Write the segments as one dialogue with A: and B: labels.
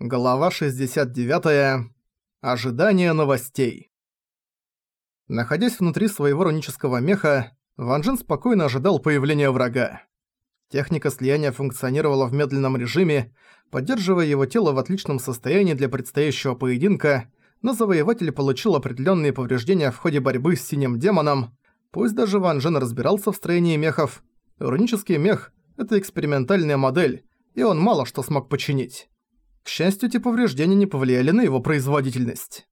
A: Глава 69. Ожидание новостей. Находясь внутри своего рунического меха, Ван Джен спокойно ожидал появления врага. Техника слияния функционировала в медленном режиме, поддерживая его тело в отличном состоянии для предстоящего поединка, но завоеватель получил определенные повреждения в ходе борьбы с синим демоном. Пусть даже Ван Джен разбирался в строении мехов, рунический мех — это экспериментальная модель, и он мало что смог починить. К счастью, эти повреждения не повлияли на его производительность.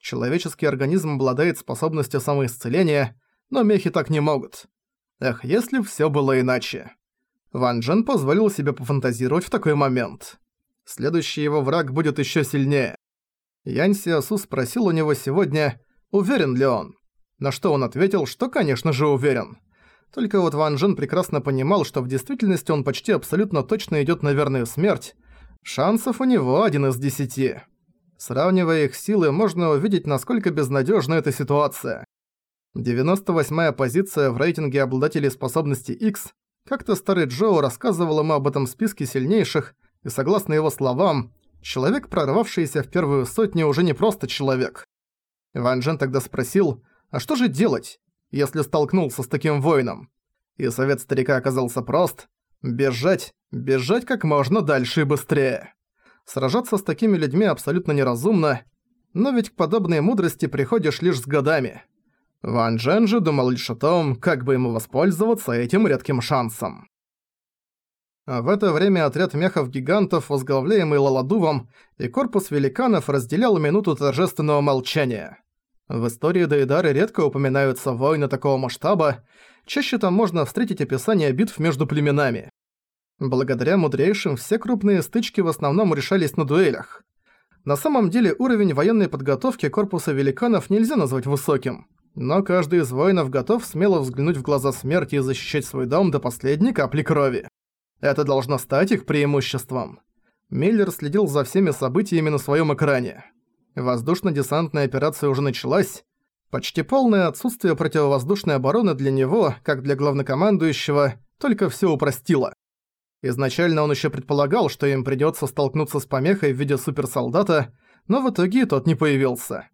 A: Человеческий организм обладает способностью самоисцеления, но мехи так не могут. Эх, если всё было иначе. Ван Джен позволил себе пофантазировать в такой момент. Следующий его враг будет ещё сильнее. Янь Сиасу спросил у него сегодня, уверен ли он. На что он ответил, что, конечно же, уверен. Только вот Ван Джен прекрасно понимал, что в действительности он почти абсолютно точно идёт на верную смерть, Шансов у него один из десяти. Сравнивая их силы, можно увидеть, насколько безнадежна эта ситуация. 98-я позиция в рейтинге обладателей способности X. Как-то старый Джоу рассказывал ему об этом списке сильнейших, и согласно его словам, человек, прорвавшийся в первую сотню, уже не просто человек. Ван Джен тогда спросил, а что же делать, если столкнулся с таким воином? И совет старика оказался прост – бежать Бежать как можно дальше и быстрее. Сражаться с такими людьми абсолютно неразумно, но ведь к подобной мудрости приходишь лишь с годами. Ван Джен же думал лишь о том, как бы ему воспользоваться этим редким шансом. В это время отряд мехов-гигантов, возглавляемый Лаладувом, и корпус великанов разделял минуту торжественного молчания. В истории Дейдары редко упоминаются войны такого масштаба, чаще там можно встретить описание битв между племенами. Благодаря мудрейшим все крупные стычки в основном решались на дуэлях. На самом деле уровень военной подготовки корпуса великанов нельзя назвать высоким. Но каждый из воинов готов смело взглянуть в глаза смерти и защищать свой дом до последней капли крови. Это должно стать их преимуществом. Миллер следил за всеми событиями на своем экране. Воздушно-десантная операция уже началась. Почти полное отсутствие противовоздушной обороны для него, как для главнокомандующего, только все упростило. Изначально он еще предполагал, что им придется столкнуться с помехой в виде суперсолдата, но в итоге тот не появился.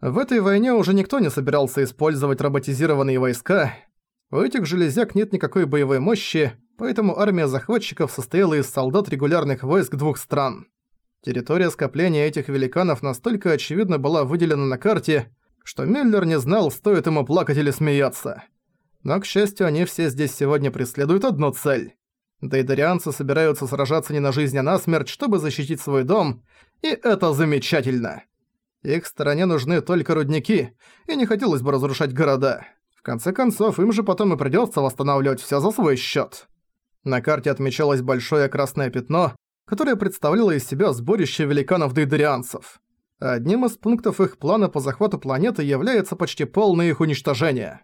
A: В этой войне уже никто не собирался использовать роботизированные войска. У этих железяк нет никакой боевой мощи, поэтому армия захватчиков состояла из солдат регулярных войск двух стран. Территория скопления этих великанов настолько очевидно была выделена на карте, что Мюллер не знал, стоит ему плакать или смеяться. Но, к счастью, они все здесь сегодня преследуют одну цель Дейдарианцы собираются сражаться не на жизнь, а на смерть, чтобы защитить свой дом, и это замечательно. Их стороне нужны только рудники, и не хотелось бы разрушать города. В конце концов, им же потом и придётся восстанавливать всё за свой счёт. На карте отмечалось большое красное пятно, которое представляло из себя сборище великанов-дейдарианцев. Одним из пунктов их плана по захвату планеты является почти полное их уничтожение.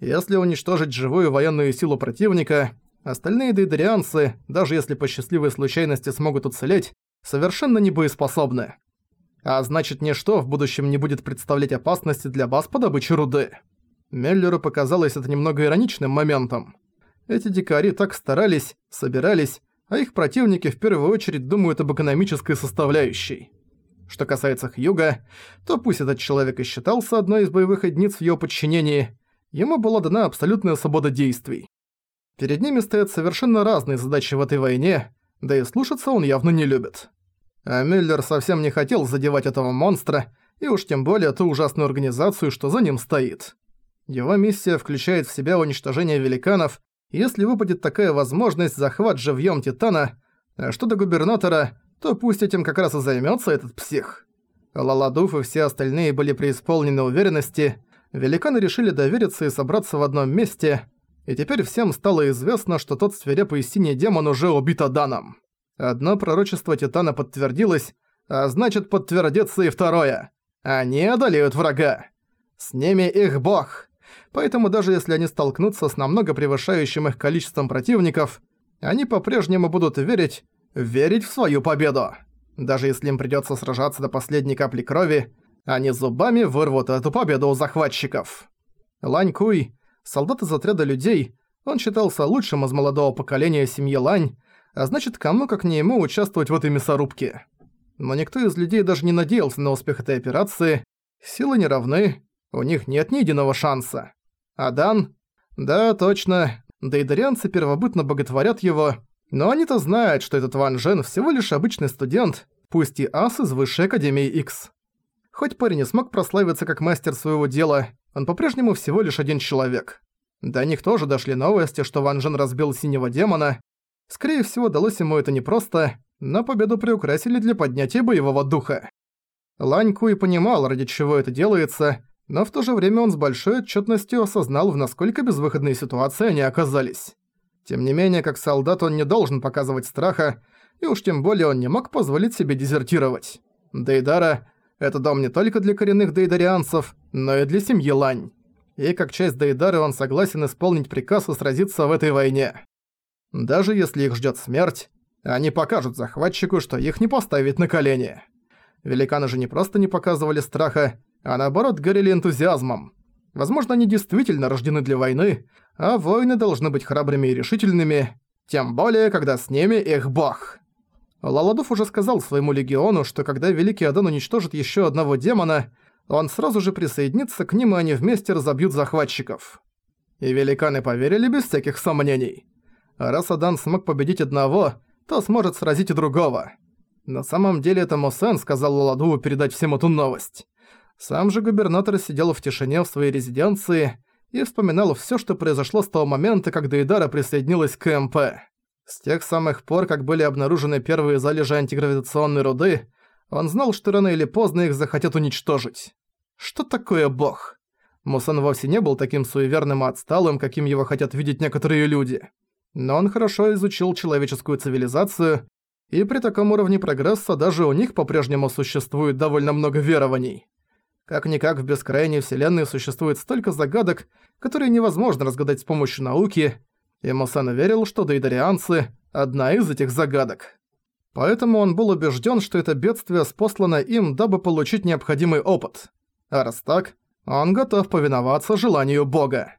A: Если уничтожить живую военную силу противника, Остальные дейдерианцы, даже если по счастливой случайности смогут уцелеть, совершенно не боеспособны. А значит, ничто в будущем не будет представлять опасности для баз по добыче руды. Меллеру показалось это немного ироничным моментом. Эти дикари так старались, собирались, а их противники в первую очередь думают об экономической составляющей. Что касается Хьюга, то пусть этот человек и считался одной из боевых единиц в её подчинении, ему была дана абсолютная свобода действий. Перед ними стоят совершенно разные задачи в этой войне, да и слушаться он явно не любит. А Мюллер совсем не хотел задевать этого монстра, и уж тем более ту ужасную организацию, что за ним стоит. Его миссия включает в себя уничтожение великанов, если выпадет такая возможность захват живьём Титана, а что до губернатора, то пусть этим как раз и займётся этот псих. Лаладуф и все остальные были преисполнены уверенности, великаны решили довериться и собраться в одном месте – и теперь всем стало известно, что тот свирепый синий демон уже убит Аданом. Одно пророчество Титана подтвердилось, а значит подтвердится и второе. Они одолеют врага. С ними их бог. Поэтому даже если они столкнутся с намного превышающим их количеством противников, они по-прежнему будут верить, верить в свою победу. Даже если им придётся сражаться до последней капли крови, они зубами вырвут эту победу у захватчиков. Лань Куй солдат из отряда людей, он считался лучшим из молодого поколения семьи Лань, а значит, кому как не ему участвовать в этой мясорубке. но никто из людей даже не надеялся на успех этой операции. Силы не равны, у них нет ни единого шанса. А Дан? Да, точно. Дейдарианцы первобытно боготворят его, но они-то знают, что этот Ван Жен всего лишь обычный студент, пусть и ас из Высшей Академии X. Хоть парень не смог прославиться как мастер своего дела, он по-прежнему всего лишь один человек. До них тоже дошли новости, что Ван Жен разбил синего демона. Скорее всего, далось ему это непросто, но победу приукрасили для поднятия боевого духа. Лань Куй понимал, ради чего это делается, но в то же время он с большой отчетностью осознал, в насколько безвыходной ситуации они оказались. Тем не менее, как солдат он не должен показывать страха, и уж тем более он не мог позволить себе дезертировать. Дейдара — это дом не только для коренных дейдарианцев, но и для семьи Лань. И как часть Дейдары он согласен исполнить приказ и сразиться в этой войне. Даже если их ждет смерть, они покажут захватчику, что их не поставить на колени. Великаны же не просто не показывали страха, а наоборот горели энтузиазмом. Возможно, они действительно рождены для войны, а воины должны быть храбрыми и решительными, тем более, когда с ними их бог. Лаладов уже сказал своему легиону, что когда Великий Адан уничтожит еще одного демона, он сразу же присоединится к ним, и они вместе разобьют захватчиков. И великаны поверили без всяких сомнений. А раз Адан смог победить одного, то сможет сразить и другого. На самом деле это Мосен сказал Лаладуву передать всем эту новость. Сам же губернатор сидел в тишине в своей резиденции и вспоминал всё, что произошло с того момента, когда Идара присоединилась к МП. С тех самых пор, как были обнаружены первые залежи антигравитационной руды, он знал, что рано или поздно их захотят уничтожить. Что такое бог? Мусан вовсе не был таким суеверным и отсталым, каким его хотят видеть некоторые люди. Но он хорошо изучил человеческую цивилизацию, и при таком уровне прогресса даже у них по-прежнему существует довольно много верований. Как-никак в бескрайней вселенной существует столько загадок, которые невозможно разгадать с помощью науки, и Мусан верил, что дейдарианцы – одна из этих загадок. Поэтому он был убежден, что это бедствие спослано им, дабы получить необходимый опыт. А раз так, он готов повиноваться желанию бога.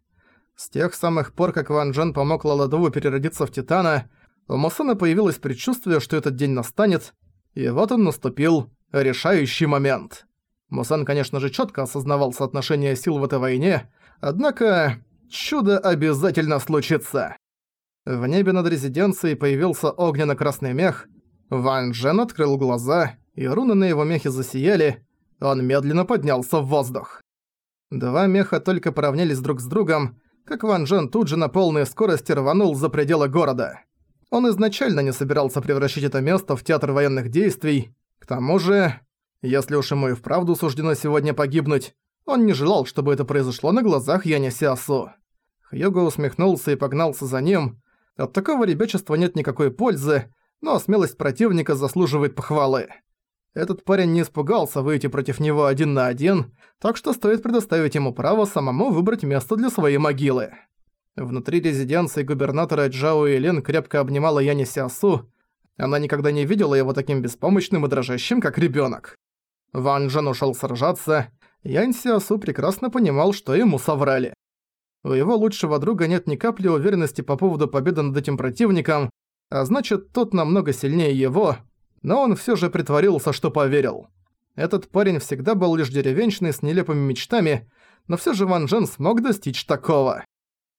A: С тех самых пор, как Ван Джен помог Лаладову переродиться в Титана, у Мусана появилось предчувствие, что этот день настанет, и вот он наступил решающий момент. Мусан, конечно же, четко осознавал соотношение сил в этой войне, однако чудо обязательно случится. В небе над резиденцией появился огненно-красный мех, Ван Джен открыл глаза, и руны на его мехе засияли, он медленно поднялся в воздух. Два меха только поравнялись друг с другом, как Ван Джен тут же на полной скорости рванул за пределы города. Он изначально не собирался превращать это место в театр военных действий, к тому же если уж ему и вправду суждено сегодня погибнуть, он не желал, чтобы это произошло на глазах Яни Сиасу. Хьюго усмехнулся и погнался за ним. От такого ребячества нет никакой пользы, но смелость противника заслуживает похвалы. Этот парень не испугался выйти против него один на один, так что стоит предоставить ему право самому выбрать место для своей могилы. Внутри резиденции губернатора Джао Элен крепко обнимала Яни Сиасу. Она никогда не видела его таким беспомощным и дрожащим, как ребёнок. Ван Джен ушёл сражаться, Янь Сиасу прекрасно понимал, что ему соврали. У его лучшего друга нет ни капли уверенности по поводу победы над этим противником, а значит, тот намного сильнее его, но он всё же притворился, что поверил. Этот парень всегда был лишь деревенщиной с нелепыми мечтами, но всё же Ван Джен смог достичь такого.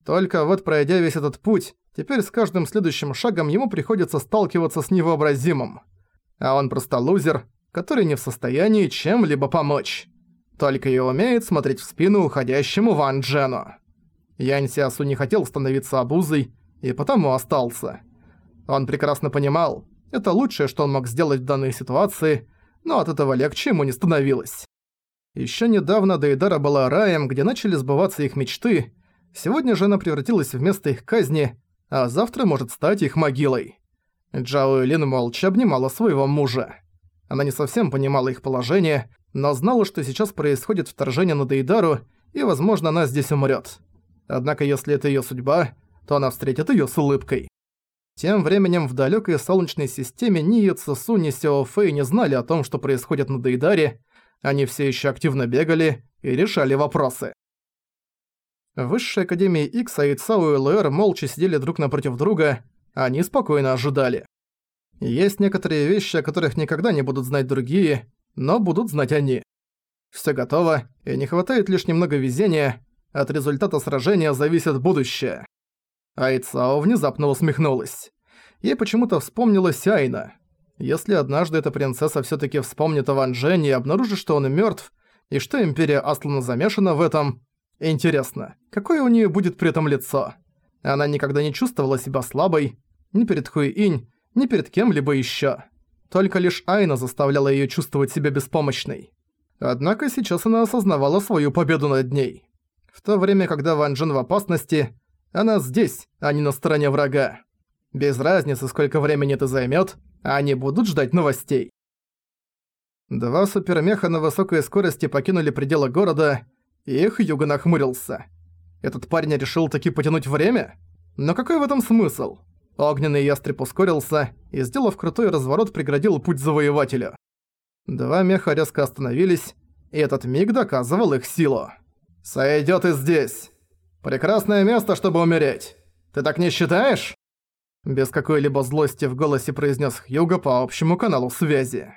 A: Только вот пройдя весь этот путь, теперь с каждым следующим шагом ему приходится сталкиваться с невообразимым. А он просто лузер, который не в состоянии чем-либо помочь. Только и умеет смотреть в спину уходящему Ван Джену. Янь Сиасу не хотел становиться обузой, и потому остался. Он прекрасно понимал, это лучшее, что он мог сделать в данной ситуации, но от этого легче ему не становилось. Ещё недавно Дейдара была раем, где начали сбываться их мечты, сегодня же она превратилась в место их казни, а завтра может стать их могилой. Джао Лин молча обнимала своего мужа. Она не совсем понимала их положение, но знала, что сейчас происходит вторжение на Дейдару, и, возможно, она здесь умрет. Однако, если это ее судьба, то она встретит ее с улыбкой. Тем временем в далекой солнечной системе ни Яцесу, ни Сяо Фэй не знали о том, что происходит на Дейдаре, они все еще активно бегали и решали вопросы. В Высшей Академии Икс, и Ицао и ЛР молча сидели друг напротив друга, они спокойно ожидали. Есть некоторые вещи, о которых никогда не будут знать другие, но будут знать они. Всё готово, и не хватает лишь немного везения, от результата сражения зависит будущее. Айцао внезапно усмехнулась. Ей почему-то вспомнилась Айна. Если однажды эта принцесса всё-таки вспомнит о Ван Джене и обнаружит, что он мёртв, и что Империя Аслана замешана в этом, интересно, какое у неё будет при этом лицо? Она никогда не чувствовала себя слабой, ни перед Хуи-Инь, ни перед кем-либо ещё. Только лишь Айна заставляла её чувствовать себя беспомощной. Однако сейчас она осознавала свою победу над ней. В то время, когда Ван Джен в опасности, она здесь, а не на стороне врага. Без разницы, сколько времени это займёт, они будут ждать новостей. Два супермеха на высокой скорости покинули пределы города, и их Юга нахмурился. Этот парень решил таки потянуть время? Но какой в этом смысл? Огненный ястреб ускорился и, сделав крутой разворот, преградил путь завоевателю. Два меха резко остановились, и этот миг доказывал их силу. «Сойдёт и здесь. Прекрасное место, чтобы умереть. Ты так не считаешь?» Без какой-либо злости в голосе произнес Хьюго по общему каналу связи.